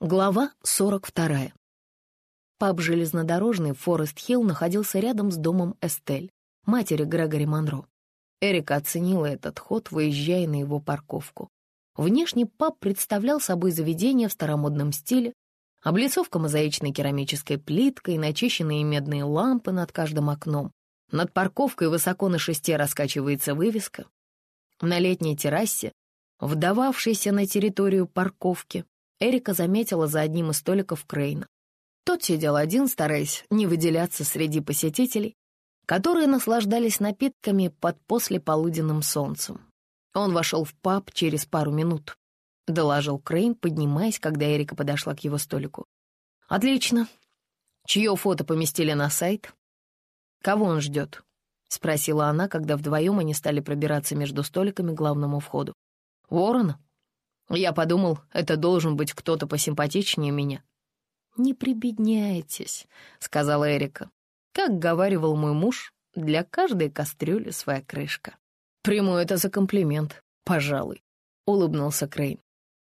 Глава 42. Паб железнодорожный Форест-Хилл находился рядом с домом Эстель, матери Грегори Монро. Эрика оценила этот ход, выезжая на его парковку. Внешний паб представлял собой заведение в старомодном стиле, облицовка мозаичной керамической плиткой, начищенные медные лампы над каждым окном. Над парковкой высоко на шесте раскачивается вывеска. На летней террасе, вдававшейся на территорию парковки, Эрика заметила за одним из столиков Крейна. Тот сидел один, стараясь не выделяться среди посетителей, которые наслаждались напитками под послеполуденным солнцем. Он вошел в паб через пару минут, — доложил Крейн, поднимаясь, когда Эрика подошла к его столику. «Отлично. Чье фото поместили на сайт?» «Кого он ждет?» — спросила она, когда вдвоем они стали пробираться между столиками к главному входу. «Ворона?» Я подумал, это должен быть кто-то посимпатичнее меня. «Не прибедняйтесь», — сказала Эрика. «Как говаривал мой муж, для каждой кастрюли своя крышка». «Приму это за комплимент, пожалуй», — улыбнулся Крейн.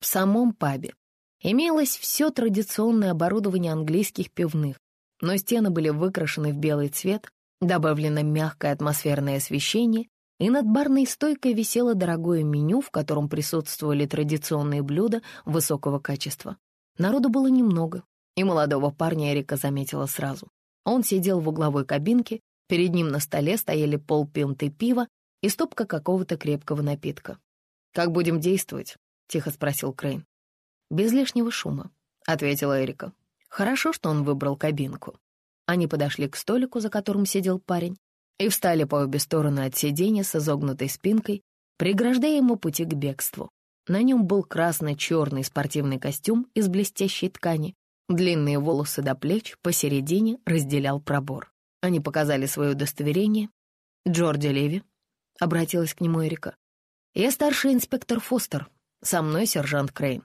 В самом пабе имелось все традиционное оборудование английских пивных, но стены были выкрашены в белый цвет, добавлено мягкое атмосферное освещение и над барной стойкой висело дорогое меню, в котором присутствовали традиционные блюда высокого качества. Народу было немного, и молодого парня Эрика заметила сразу. Он сидел в угловой кабинке, перед ним на столе стояли полпинты пива и стопка какого-то крепкого напитка. «Как будем действовать?» — тихо спросил Крейн. «Без лишнего шума», — ответила Эрика. «Хорошо, что он выбрал кабинку». Они подошли к столику, за которым сидел парень, и встали по обе стороны от сиденья с изогнутой спинкой, преграждая ему пути к бегству. На нем был красно-черный спортивный костюм из блестящей ткани, длинные волосы до плеч посередине разделял пробор. Они показали свое удостоверение. «Джорди Леви», — обратилась к нему Эрика. «Я старший инспектор Фостер, со мной сержант Крейн».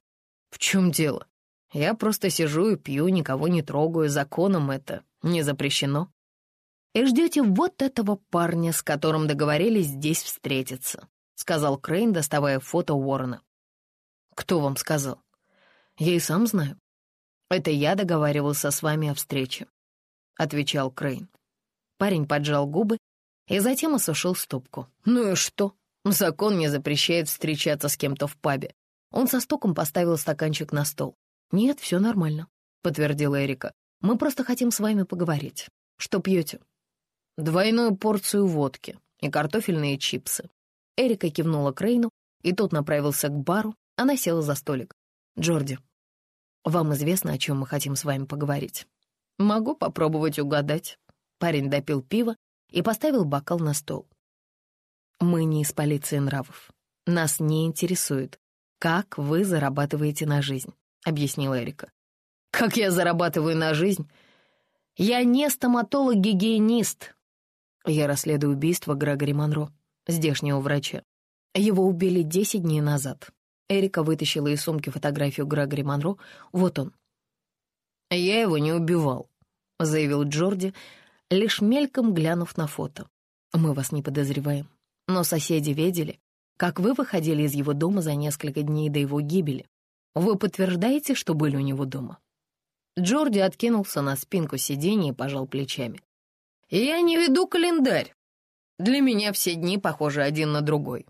«В чем дело? Я просто сижу и пью, никого не трогаю, законом это не запрещено» и ждете вот этого парня, с которым договорились здесь встретиться», — сказал Крейн, доставая фото Уоррена. «Кто вам сказал?» «Я и сам знаю. Это я договаривался с вами о встрече», — отвечал Крейн. Парень поджал губы и затем осушил стопку. «Ну и что? Закон не запрещает встречаться с кем-то в пабе». Он со стуком поставил стаканчик на стол. «Нет, все нормально», — подтвердила Эрика. «Мы просто хотим с вами поговорить. Что пьете?» Двойную порцию водки и картофельные чипсы. Эрика кивнула Крейну, и тот направился к бару, она села за столик. «Джорди, вам известно, о чем мы хотим с вами поговорить?» «Могу попробовать угадать». Парень допил пиво и поставил бокал на стол. «Мы не из полиции нравов. Нас не интересует, как вы зарабатываете на жизнь», — объяснила Эрика. «Как я зарабатываю на жизнь? Я не стоматолог-гигиенист, я расследую убийство Грегори Монро, здешнего врача. Его убили 10 дней назад. Эрика вытащила из сумки фотографию Грегори Монро. Вот он. «Я его не убивал», — заявил Джорди, лишь мельком глянув на фото. «Мы вас не подозреваем. Но соседи видели, как вы выходили из его дома за несколько дней до его гибели. Вы подтверждаете, что были у него дома?» Джорди откинулся на спинку сиденья и пожал плечами. Я не веду календарь. Для меня все дни похожи один на другой.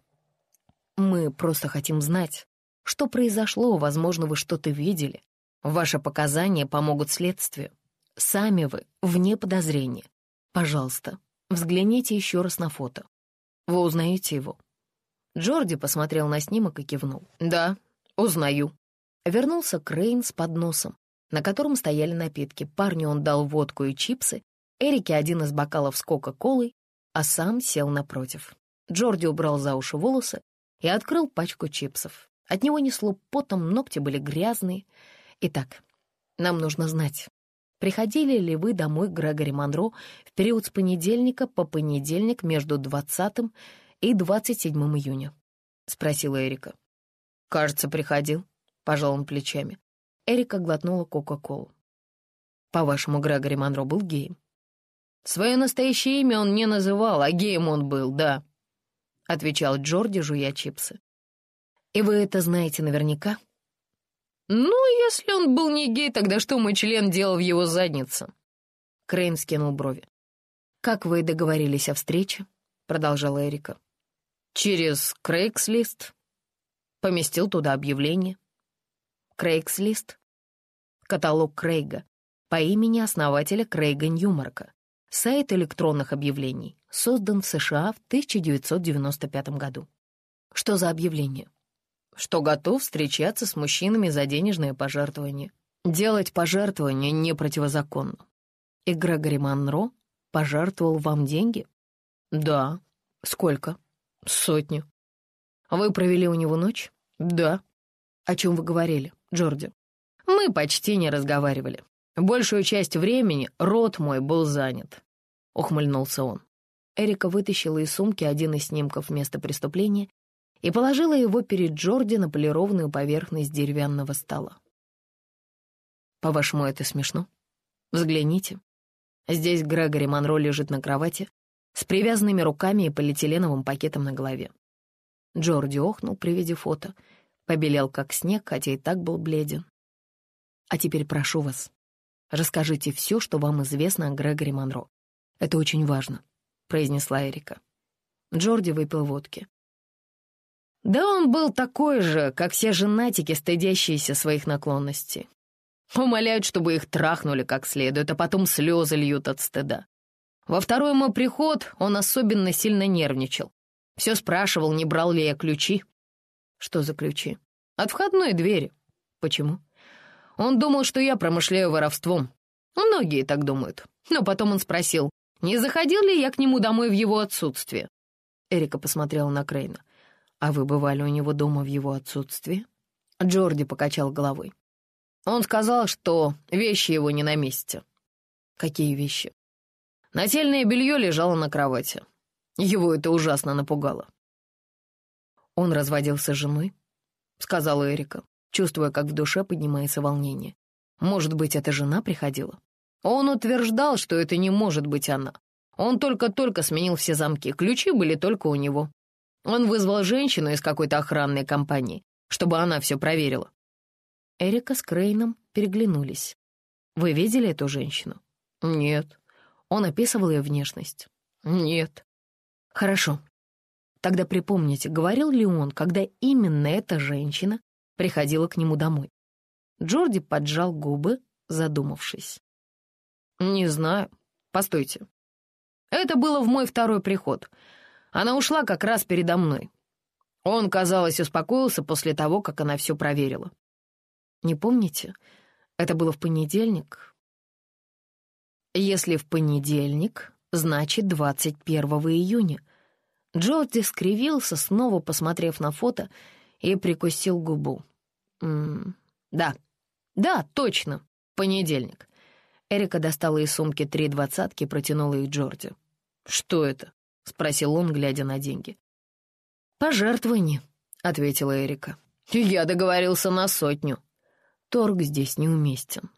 Мы просто хотим знать, что произошло, возможно, вы что-то видели. Ваши показания помогут следствию. Сами вы вне подозрения. Пожалуйста, взгляните еще раз на фото. Вы узнаете его?» Джорди посмотрел на снимок и кивнул. «Да, узнаю». Вернулся Крейн с подносом, на котором стояли напитки. Парню он дал водку и чипсы, Эрике один из бокалов с Кока-Колой, а сам сел напротив. Джорди убрал за уши волосы и открыл пачку чипсов. От него несло потом, ногти были грязные. Итак, нам нужно знать, приходили ли вы домой к Грегори Монро в период с понедельника по понедельник между 20 и 27 июня? — спросила Эрика. «Кажется, приходил», — пожал он плечами. Эрика глотнула Кока-Колу. «По-вашему, Грегори Монро был геем?» Свое настоящее имя он не называл, а геем он был, да», — отвечал Джорди, жуя чипсы. «И вы это знаете наверняка?» «Ну, если он был не гей, тогда что мой член делал в его заднице?» Крейн скинул брови. «Как вы договорились о встрече?» — продолжала Эрика. «Через Крейгслист. Поместил туда объявление. Крейгслист. Каталог Крейга. По имени основателя Крейга Ньюмарка. Сайт электронных объявлений. Создан в США в 1995 году. Что за объявление? Что готов встречаться с мужчинами за денежные пожертвования. Делать пожертвования не противозаконно. И Грегори Монро пожертвовал вам деньги? Да. Сколько? Сотню. Вы провели у него ночь? Да. О чем вы говорили, Джорди? Мы почти не разговаривали. Большую часть времени рот мой был занят. Ухмыльнулся он. Эрика вытащила из сумки один из снимков места преступления и положила его перед Джорди на полированную поверхность деревянного стола. «По-вашему, это смешно? Взгляните. Здесь Грегори Монро лежит на кровати с привязанными руками и полиэтиленовым пакетом на голове. Джорди охнул при виде фото, побелел как снег, хотя и так был бледен. А теперь прошу вас, расскажите все, что вам известно о Грегори Монро. Это очень важно», — произнесла Эрика. Джорди выпил водки. Да он был такой же, как все женатики, стыдящиеся своих наклонностей. Умоляют, чтобы их трахнули как следует, а потом слезы льют от стыда. Во второй мой приход он особенно сильно нервничал. Все спрашивал, не брал ли я ключи. Что за ключи? От входной двери. Почему? Он думал, что я промышляю воровством. Многие так думают. Но потом он спросил, не заходил ли я к нему домой в его отсутствие. Эрика посмотрела на Крейна. «А вы бывали у него дома в его отсутствие?» Джорди покачал головой. Он сказал, что вещи его не на месте. Какие вещи? Нательное белье лежало на кровати. Его это ужасно напугало. Он разводился с женой, сказала Эрика, чувствуя, как в душе поднимается волнение. Может быть, эта жена приходила? Он утверждал, что это не может быть она. Он только-только сменил все замки, ключи были только у него. Он вызвал женщину из какой-то охранной компании, чтобы она все проверила. Эрика с Крейном переглянулись. «Вы видели эту женщину?» «Нет». Он описывал ее внешность? «Нет». «Хорошо. Тогда припомните, говорил ли он, когда именно эта женщина приходила к нему домой?» Джорди поджал губы, задумавшись. «Не знаю. Постойте. Это было в мой второй приход. Она ушла как раз передо мной. Он, казалось, успокоился после того, как она все проверила. Не помните? Это было в понедельник. Если в понедельник, значит 21 июня. Джорди скривился, снова посмотрев на фото, и прикусил губу. М -м да, да, точно, понедельник. Эрика достала из сумки три двадцатки и протянула их Джорди. «Что это?» — спросил он, глядя на деньги. «Пожертвование», — ответила Эрика. «Я договорился на сотню», Торг здесь неуместен.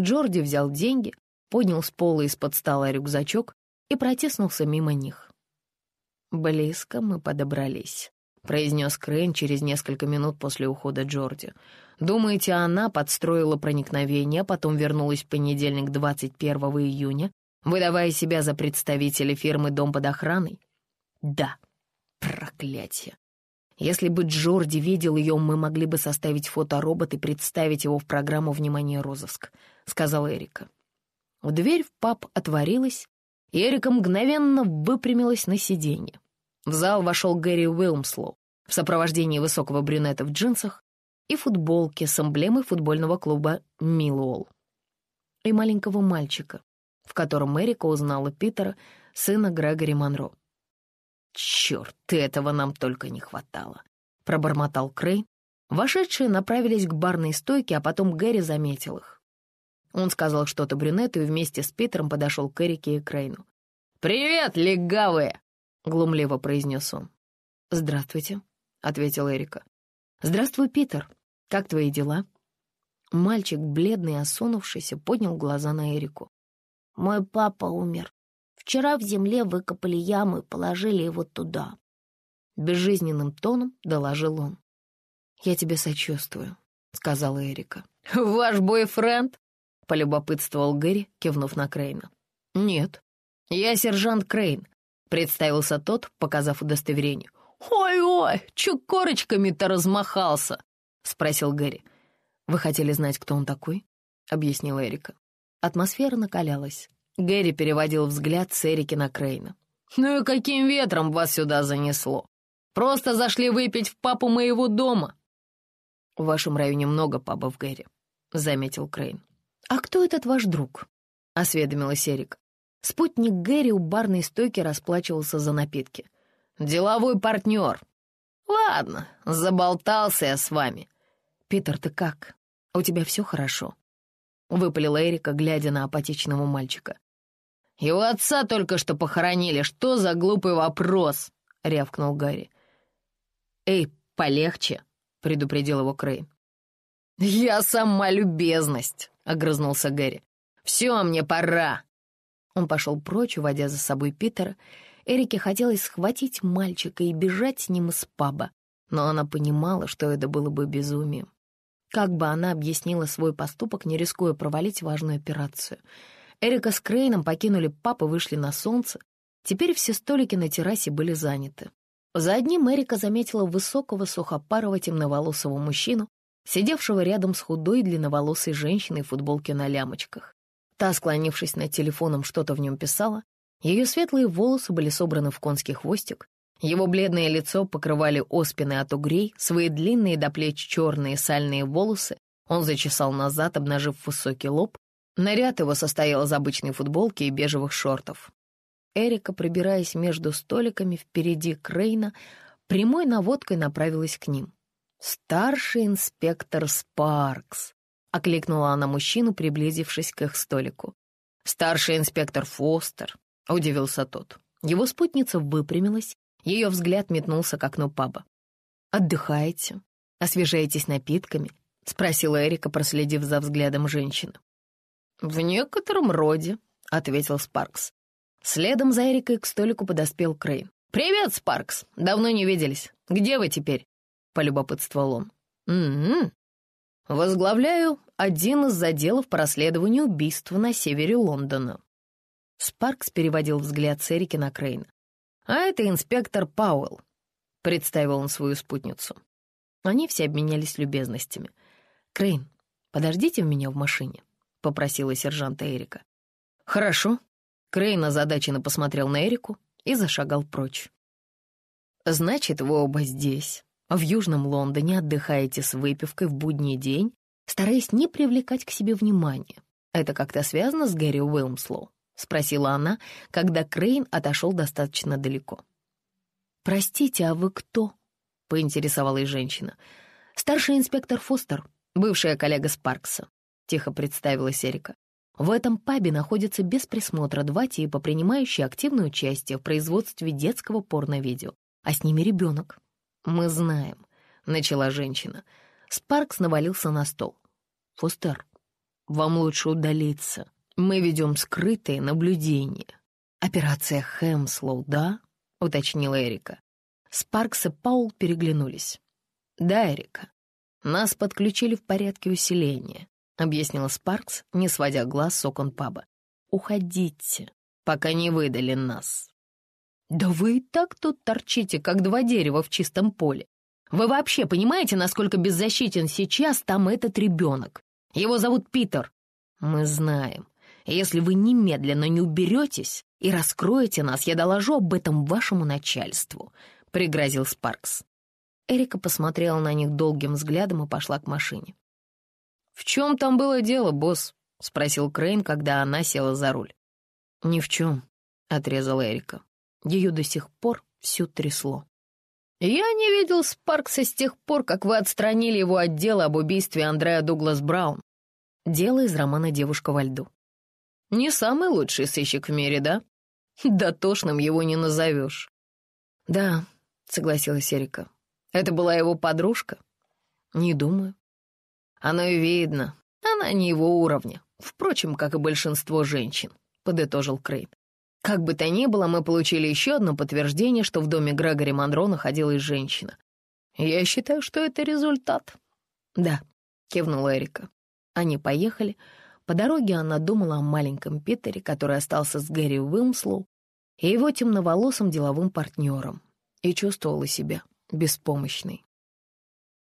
Джорди взял деньги, поднял с пола из-под стола рюкзачок и протиснулся мимо них. «Близко мы подобрались», — произнес Крейн через несколько минут после ухода Джорди. «Думаете, она подстроила проникновение, потом вернулась в понедельник 21 июня, выдавая себя за представителя фирмы «Дом под охраной»?» «Да, проклятие. Если бы Джорди видел ее, мы могли бы составить фоторобот и представить его в программу «Внимание, розыск», — сказала Эрика. В дверь в паб отворилась, и Эрика мгновенно выпрямилась на сиденье. В зал вошел Гэри Уилмслоу в сопровождении высокого брюнета в джинсах и футболке с эмблемой футбольного клуба «Миллуолл» и маленького мальчика, в котором Эрика узнала Питера, сына Грегори Монро. «Черт, этого нам только не хватало», — пробормотал Крей. Вошедшие направились к барной стойке, а потом Гэри заметил их. Он сказал что-то брюнету и вместе с Питером подошел к Эрике и Крейну. «Привет, легавые!» — глумливо произнес он. «Здравствуйте», — ответил Эрика. «Здравствуй, Питер. Как твои дела?» Мальчик, бледный и осунувшийся, поднял глаза на Эрику. «Мой папа умер. Вчера в земле выкопали яму и положили его туда. Безжизненным тоном доложил он. «Я тебе сочувствую», — сказала Эрика. «Ваш бойфренд?» — полюбопытствовал Гэри, кивнув на Крейна. «Нет, я сержант Крейн», — представился тот, показав удостоверение. «Ой-ой, чё корочками-то размахался?» — спросил Гэри. «Вы хотели знать, кто он такой?» — объяснила Эрика. Атмосфера накалялась. Гэри переводил взгляд с Эрики на Крейна. «Ну и каким ветром вас сюда занесло? Просто зашли выпить в папу моего дома». «В вашем районе много пабов, Гэри», — заметил Крейн. «А кто этот ваш друг?» — осведомилась Эрика. Спутник Гэри у барной стойки расплачивался за напитки. «Деловой партнер». «Ладно, заболтался я с вами». «Питер, ты как? У тебя все хорошо?» — выпалила Эрика, глядя на апатичного мальчика. «Его отца только что похоронили. Что за глупый вопрос?» — рявкнул Гарри. «Эй, полегче», — предупредил его Крейн. «Я сама любезность», — огрызнулся Гэри. «Все, мне пора». Он пошел прочь, уводя за собой Питера. Эрике хотелось схватить мальчика и бежать с ним из паба, но она понимала, что это было бы безумием. Как бы она объяснила свой поступок, не рискуя провалить важную операцию — Эрика с Крейном покинули пап и вышли на солнце. Теперь все столики на террасе были заняты. За одним Эрика заметила высокого, сухопарого, темноволосого мужчину, сидевшего рядом с худой, длинноволосой женщиной в футболке на лямочках. Та, склонившись над телефоном, что-то в нем писала. Ее светлые волосы были собраны в конский хвостик. Его бледное лицо покрывали оспины от угрей, свои длинные до плеч черные сальные волосы он зачесал назад, обнажив высокий лоб, Наряд его состоял из обычной футболки и бежевых шортов. Эрика, пробираясь между столиками впереди Крейна, прямой наводкой направилась к ним. «Старший инспектор Спаркс», — окликнула она мужчину, приблизившись к их столику. «Старший инспектор Фостер», — удивился тот. Его спутница выпрямилась, ее взгляд метнулся к окну паба. «Отдыхаете? Освежаетесь напитками?» — спросила Эрика, проследив за взглядом женщины. «В некотором роде», — ответил Спаркс. Следом за Эрикой к столику подоспел Крейн. «Привет, Спаркс! Давно не виделись. Где вы теперь?» — полюбопытствовал он. «М-м-м. Возглавляю один из заделов по расследованию убийства на севере Лондона». Спаркс переводил взгляд с Эрики на Крейна. «А это инспектор Пауэлл», — представил он свою спутницу. Они все обменялись любезностями. «Крейн, подождите меня в машине». — попросила сержанта Эрика. «Хорошо». Крейн озадаченно посмотрел на Эрику и зашагал прочь. «Значит, вы оба здесь, в Южном Лондоне, отдыхаете с выпивкой в будний день, стараясь не привлекать к себе внимания. Это как-то связано с Гэри Уилмслоу?» — спросила она, когда Крейн отошел достаточно далеко. «Простите, а вы кто?» — поинтересовалась женщина. «Старший инспектор Фостер, бывшая коллега Спаркса тихо представилась Эрика. В этом пабе находятся без присмотра два типа, принимающие активное участие в производстве детского порно-видео, а с ними ребенок. «Мы знаем», — начала женщина. Спаркс навалился на стол. «Фостер, вам лучше удалиться. Мы ведем скрытые наблюдения». «Операция Хэмслоу, да?» — уточнила Эрика. Спаркс и Паул переглянулись. «Да, Эрика. Нас подключили в порядке усиления объяснила Спаркс, не сводя глаз с окон паба. «Уходите, пока не выдали нас». «Да вы и так тут торчите, как два дерева в чистом поле. Вы вообще понимаете, насколько беззащитен сейчас там этот ребенок? Его зовут Питер». «Мы знаем. Если вы немедленно не уберетесь и раскроете нас, я доложу об этом вашему начальству», — пригрозил Спаркс. Эрика посмотрела на них долгим взглядом и пошла к машине. «В чем там было дело, босс?» — спросил Крейн, когда она села за руль. «Ни в чем», — отрезала Эрика. Ее до сих пор всю трясло. «Я не видел Спаркса с тех пор, как вы отстранили его от дела об убийстве Андрея Дуглас Браун. Дело из романа «Девушка во льду». Не самый лучший сыщик в мире, да? Дотошным его не назовешь. Да, согласилась Эрика. Это была его подружка? Не думаю. Оно и видно. Она не его уровня. Впрочем, как и большинство женщин», — подытожил Крейн. «Как бы то ни было, мы получили еще одно подтверждение, что в доме Грегори Монро находилась женщина. Я считаю, что это результат». «Да, кивнула Эрика. Они поехали. По дороге она думала о маленьком Питере, который остался с Гэри Уилмслоу, и его темноволосым деловым партнером, и чувствовала себя беспомощной.